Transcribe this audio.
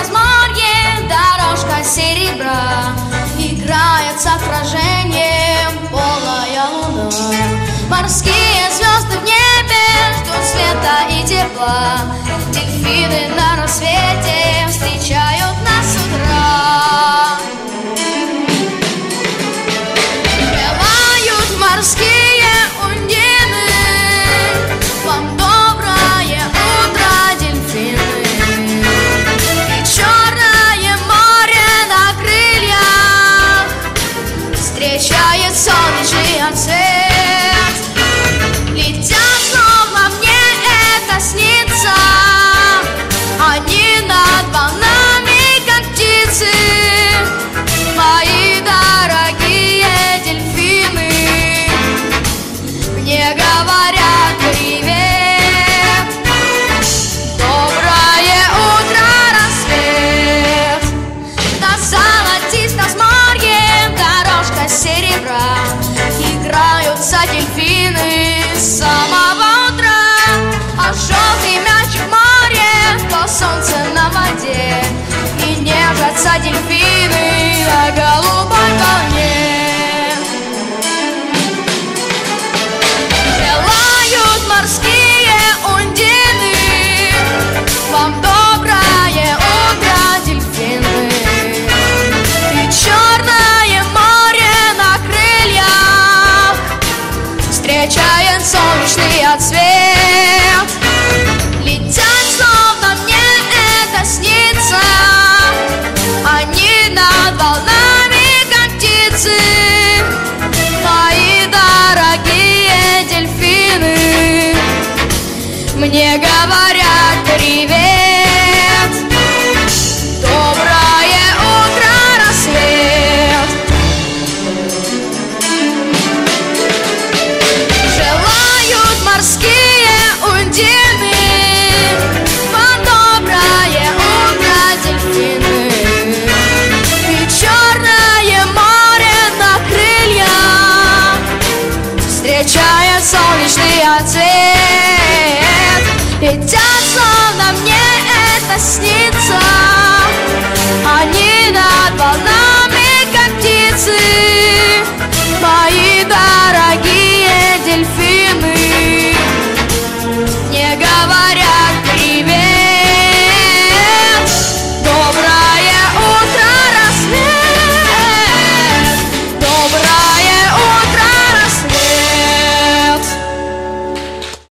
возморье дорожка серебра Играет с отражением полная луна. Морские звезды в небе ждут света и тепла. Дельфины на рассвете встречают привет. Доброе утро, рассвет. Желают морские ундины. Вам доброе утро, дельфины. И черное море на крыльях. Встречает солнечный ответ Ведь сне.